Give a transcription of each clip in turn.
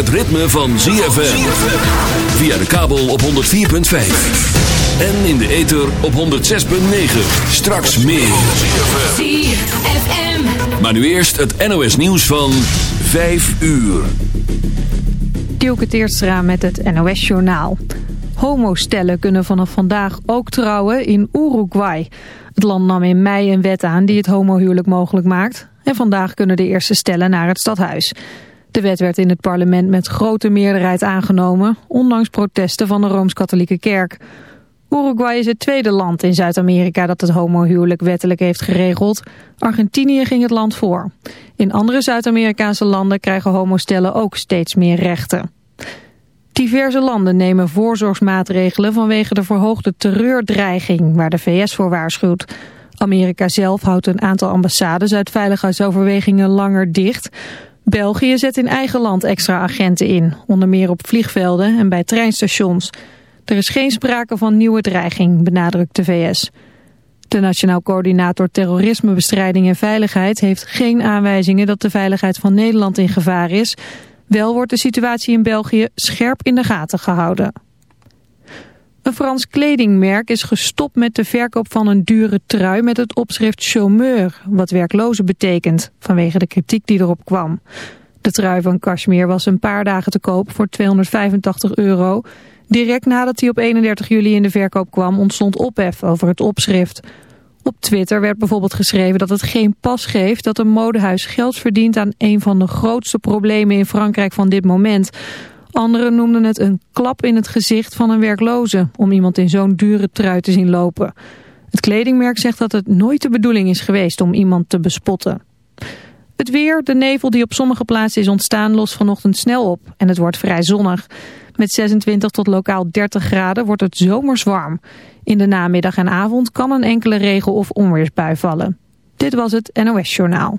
Het ritme van ZFM. Via de kabel op 104.5. En in de ether op 106.9. Straks meer. ZFM. Maar nu eerst het NOS nieuws van 5 uur. Dielke Teertstra met het NOS-journaal. Homostellen kunnen vanaf vandaag ook trouwen in Uruguay. Het land nam in mei een wet aan die het homohuwelijk mogelijk maakt. En vandaag kunnen de eerste stellen naar het stadhuis. De wet werd in het parlement met grote meerderheid aangenomen... ondanks protesten van de Rooms-Katholieke Kerk. Uruguay is het tweede land in Zuid-Amerika dat het homohuwelijk wettelijk heeft geregeld. Argentinië ging het land voor. In andere Zuid-Amerikaanse landen krijgen homostellen ook steeds meer rechten. Diverse landen nemen voorzorgsmaatregelen vanwege de verhoogde terreurdreiging waar de VS voor waarschuwt. Amerika zelf houdt een aantal ambassades uit veiligheidsoverwegingen langer dicht. België zet in eigen land extra agenten in, onder meer op vliegvelden en bij treinstations. Er is geen sprake van nieuwe dreiging, benadrukt de VS. De Nationaal Coördinator Terrorismebestrijding en Veiligheid heeft geen aanwijzingen dat de veiligheid van Nederland in gevaar is. Wel wordt de situatie in België scherp in de gaten gehouden. Een Frans kledingmerk is gestopt met de verkoop van een dure trui met het opschrift chômeur, wat werkloze betekent, vanwege de kritiek die erop kwam. De trui van Cashmere was een paar dagen te koop voor 285 euro. Direct nadat hij op 31 juli in de verkoop kwam ontstond ophef over het opschrift. Op Twitter werd bijvoorbeeld geschreven dat het geen pas geeft dat een modehuis geld verdient aan een van de grootste problemen in Frankrijk van dit moment. Anderen noemden het een klap in het gezicht van een werkloze om iemand in zo'n dure trui te zien lopen. Het kledingmerk zegt dat het nooit de bedoeling is geweest om iemand te bespotten. Het weer, de nevel die op sommige plaatsen is ontstaan, lost vanochtend snel op en het wordt vrij zonnig. Met 26 tot lokaal 30 graden wordt het zomers warm. In de namiddag en avond kan een enkele regen- of onweersbui vallen. Dit was het NOS Journaal.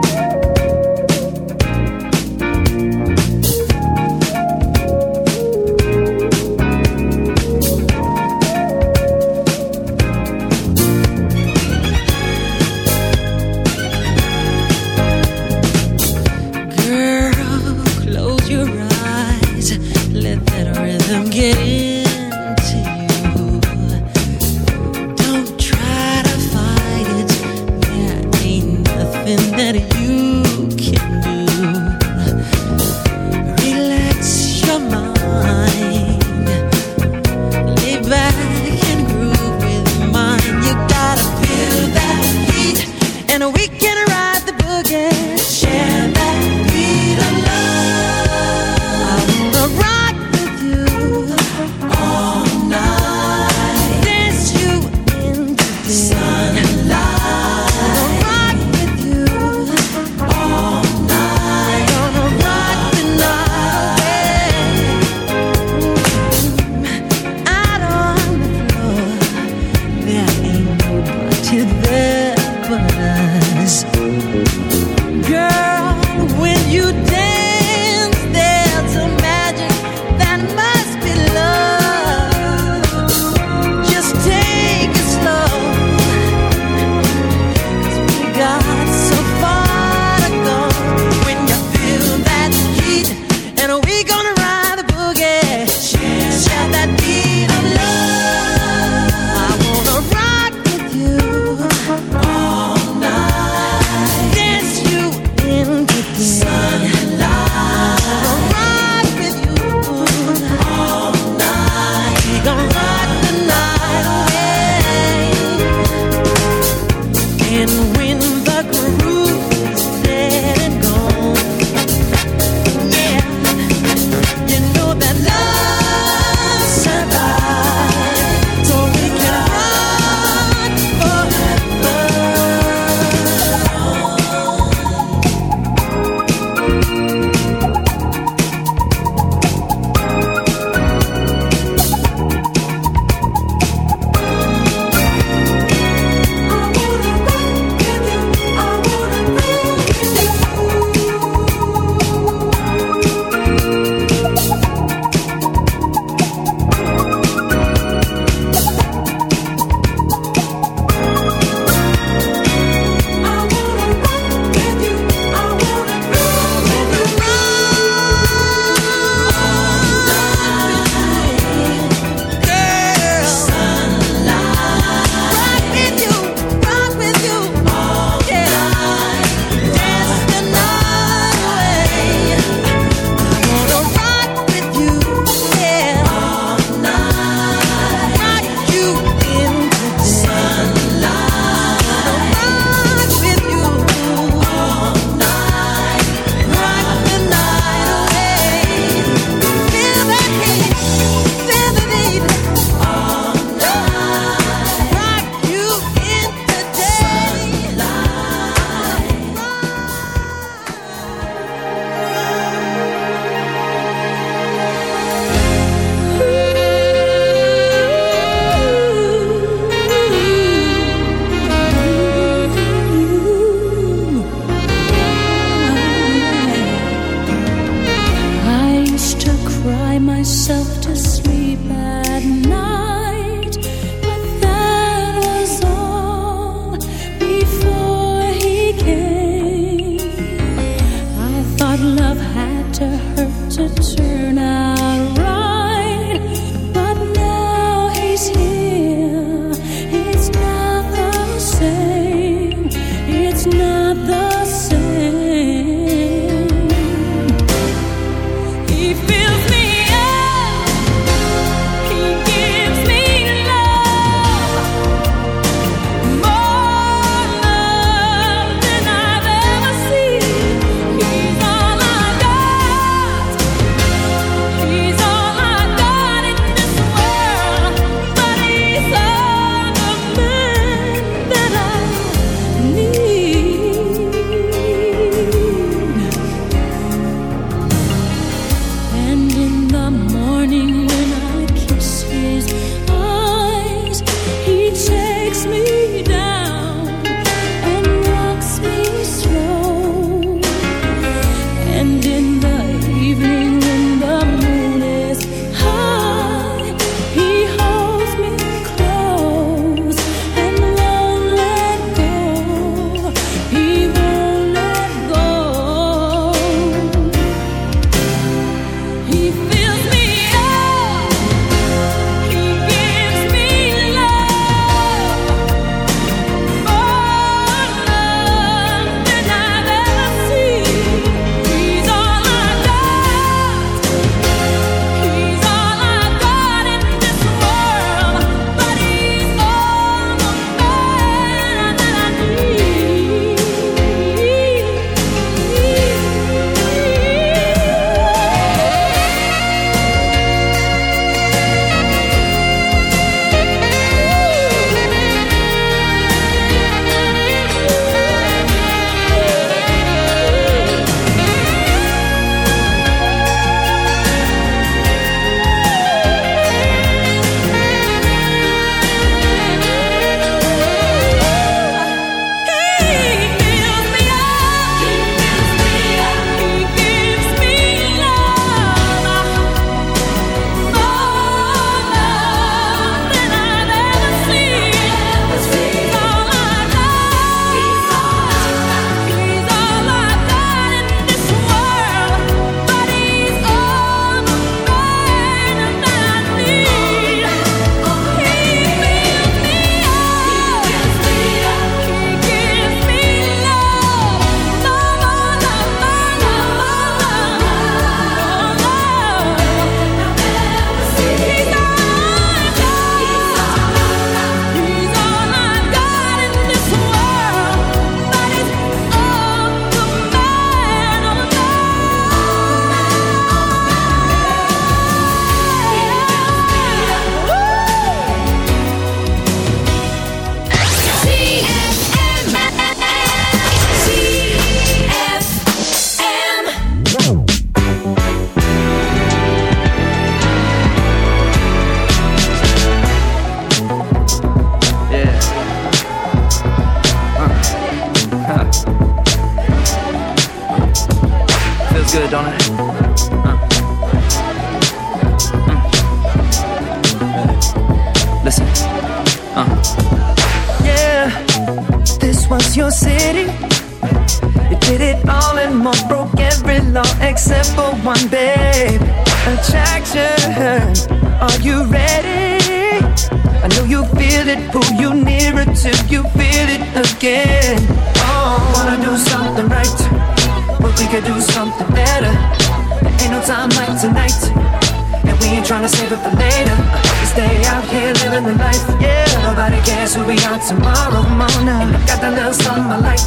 later. We stay out here living the life. Yeah, nobody cares who we are tomorrow morning. I got that little something I like,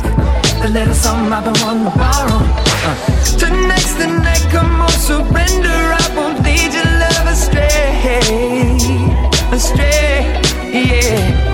the little something I've been wanting to borrow. Uh. Tonight's the night, come on, surrender. I won't lead your love astray, astray. Yeah.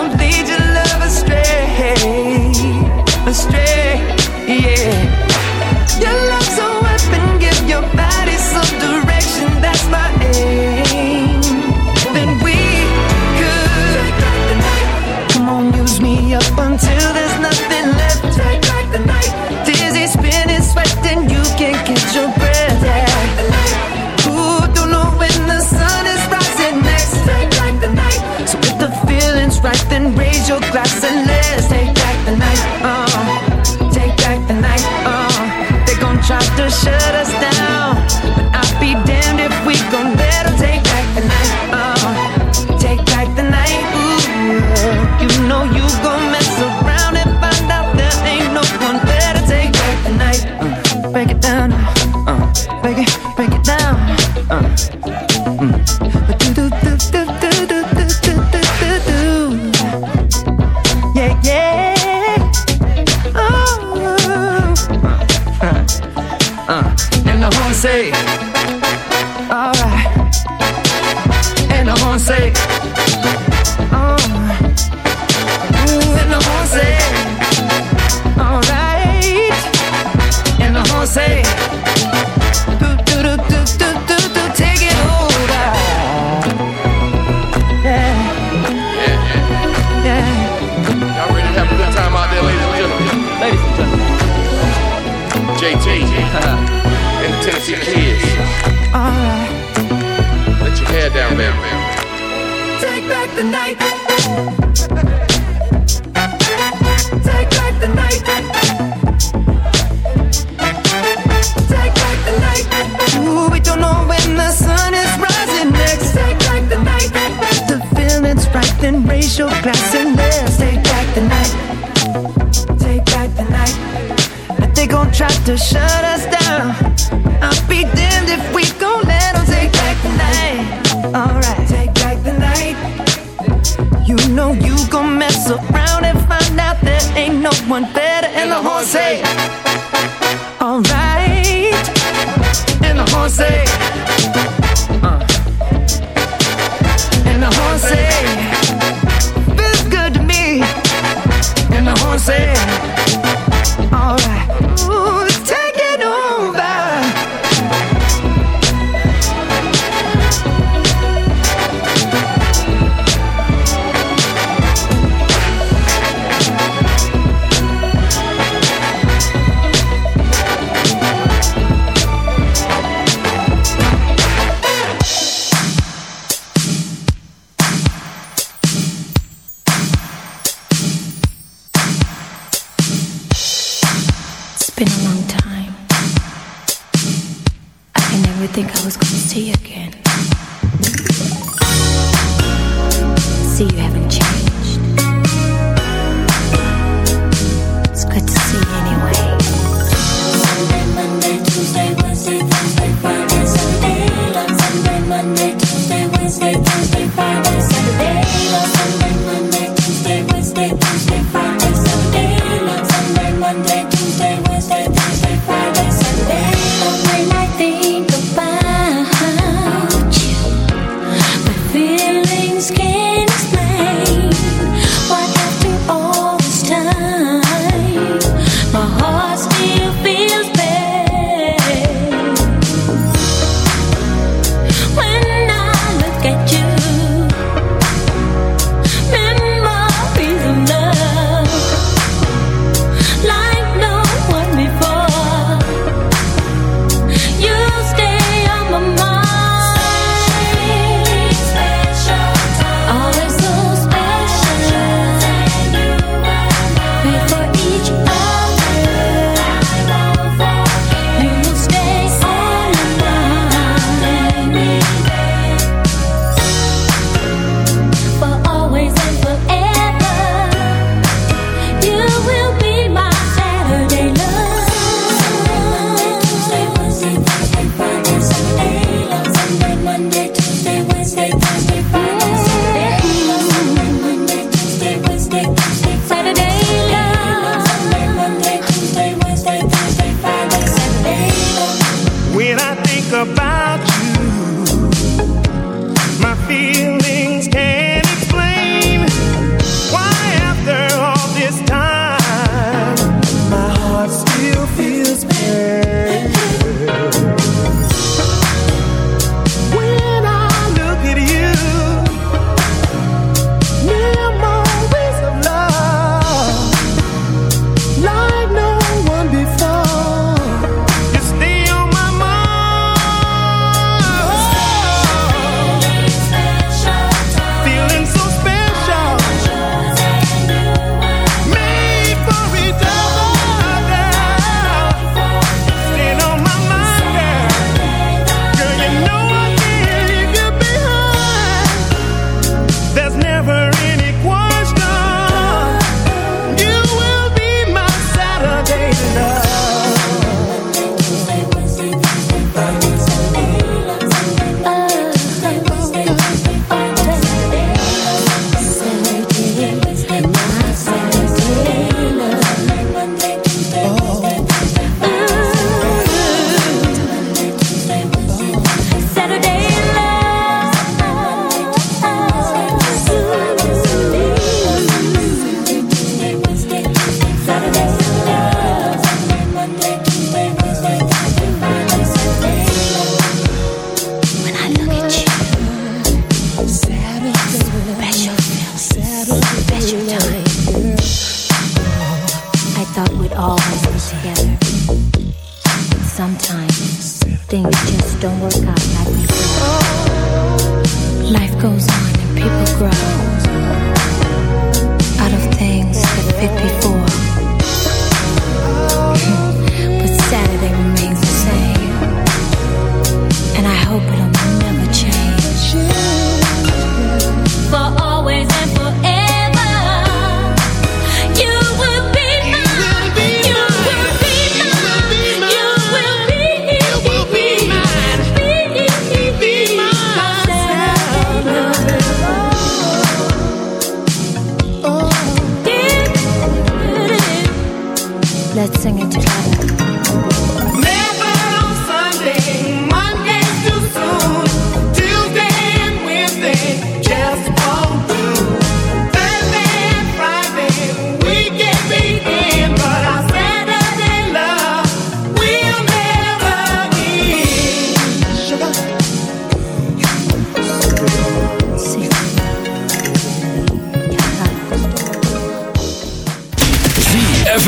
racial class and let's take back the night. Take back the night. But they gon' try to shut us down. I'll be damned if we gon' let them take back the night. Alright, take back the night. You know you gon' mess around and find out there ain't no one better. And, and the horse say, Alright. And the horse say. sé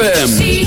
ZFM.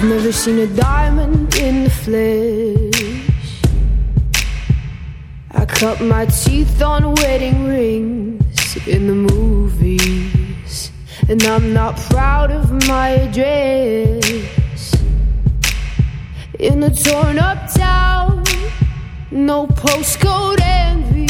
I've never seen a diamond in the flesh. I cut my teeth on wedding rings in the movies. And I'm not proud of my address. In a torn up town, no postcode envy.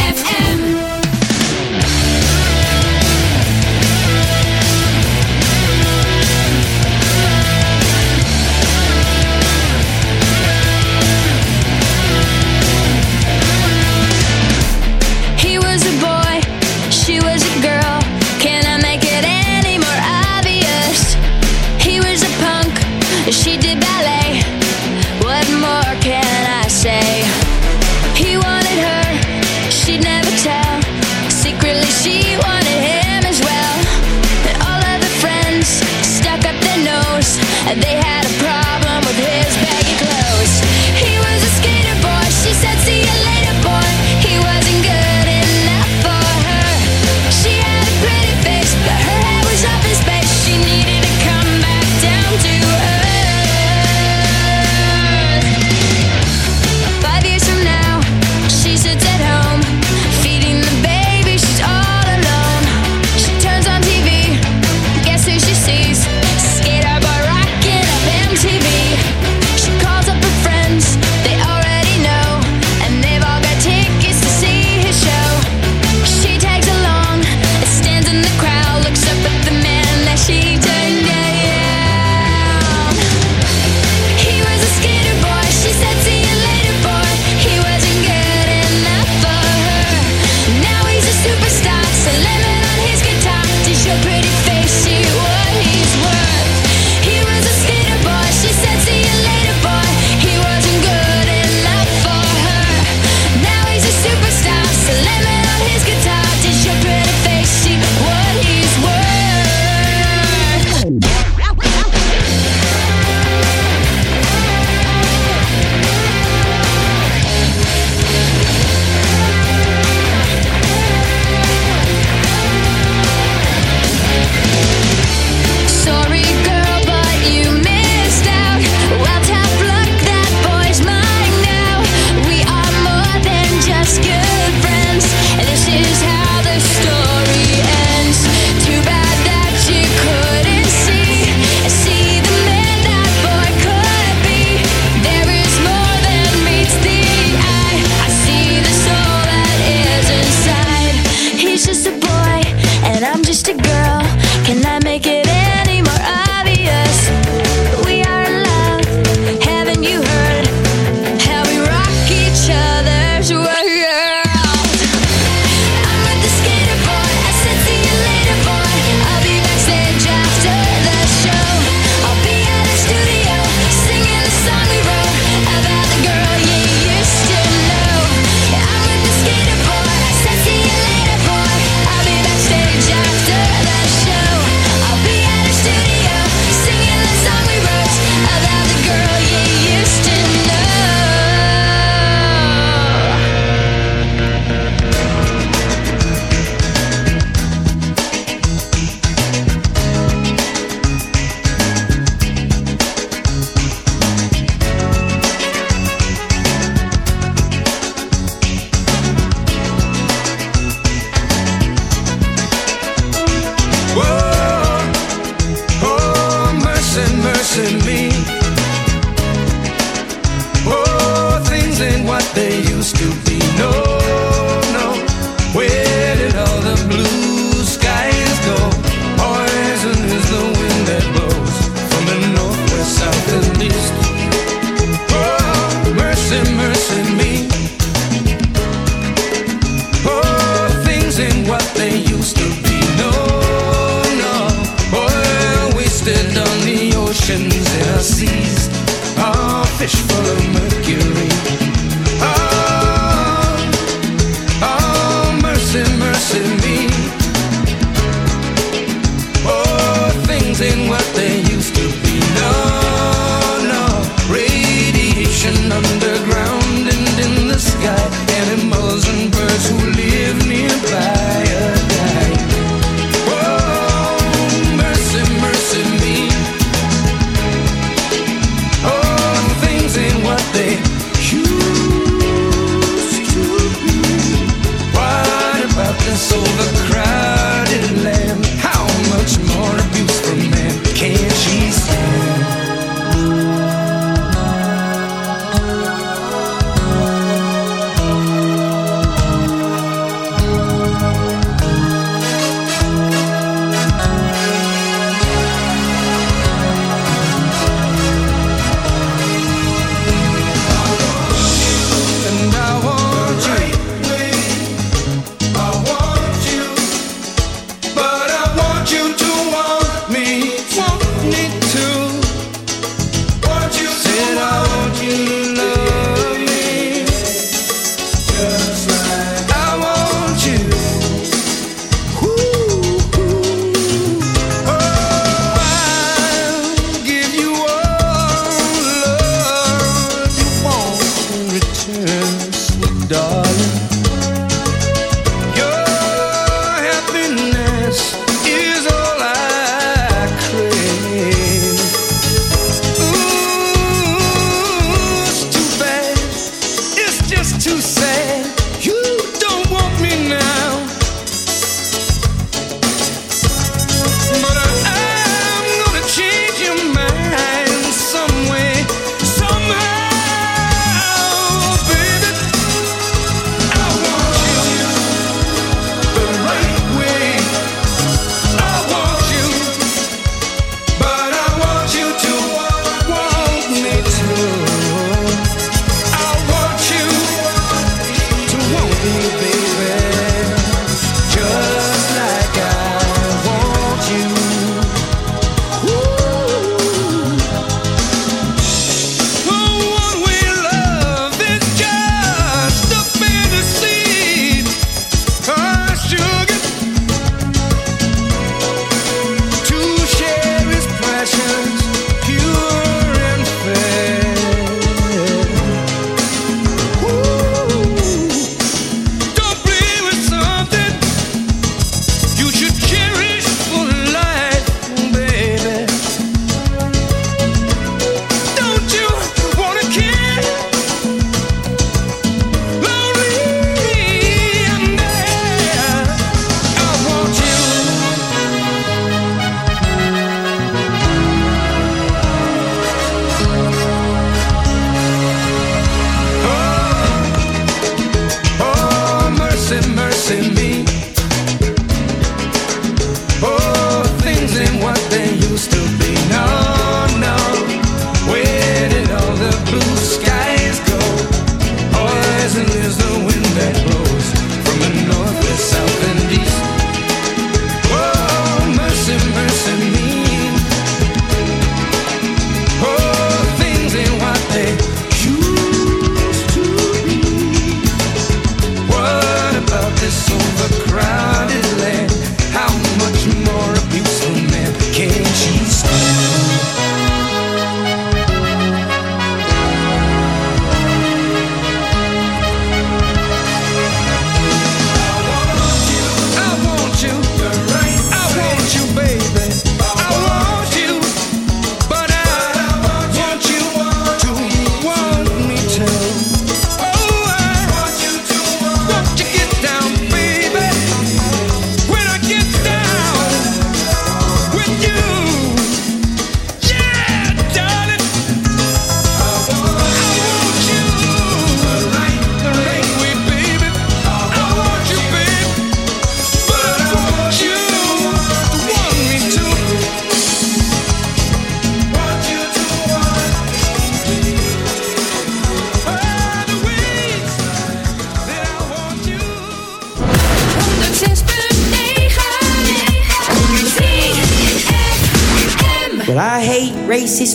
Oceans and our seas. Oh, fish full of mercury.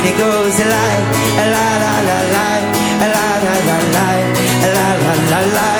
and it goes like, lie, la la la la, la la la la, la la la la.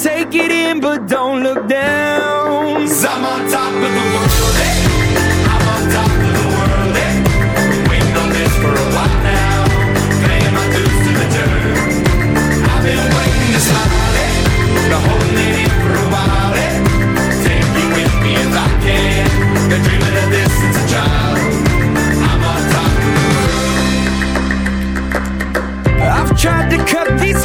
Take it in, but don't look down. i I'm on top of the world, eh? I'm on top of the world, eh? Waiting on this for a while now. Paying my dues to the dirt. I've been waiting to smile? Been holding it in for a while? Take you with me if I can. Been dreaming of this since a child. I'm on top of the world. I've tried to cut these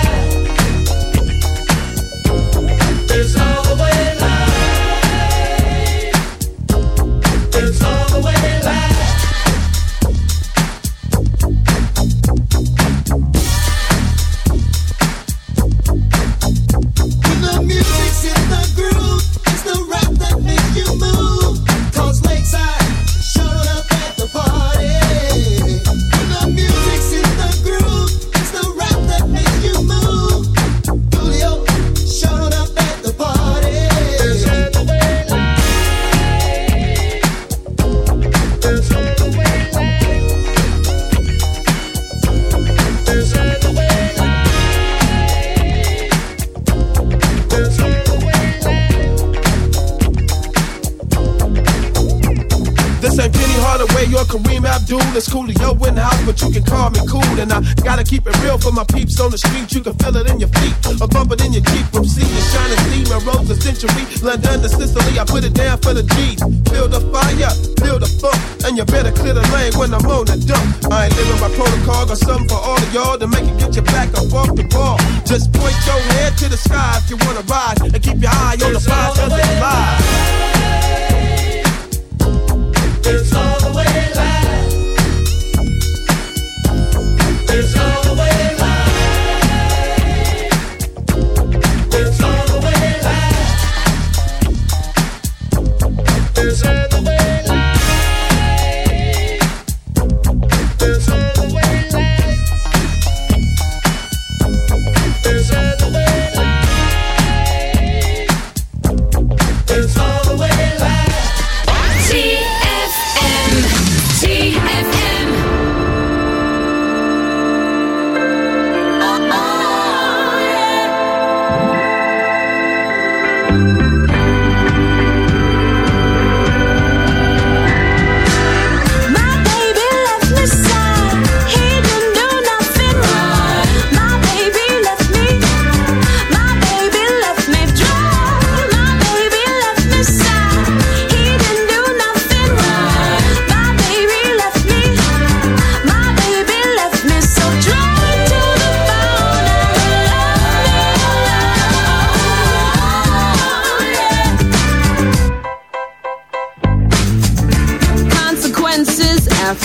And I gotta keep it real for my peeps on the street. You can feel it in your feet, or bump it in your Jeep. From sea to shining steam and rose a century. London to Sicily, I put it down for the G's. Build the fire, build a funk, and you better clear the lane when I'm on the dump. I ain't living by protocol, got something for all of y'all to make it get your back up off the ball. Just point your head to the sky if you wanna ride, and keep your eye on the prize, cause it's live. It's all the way live. It's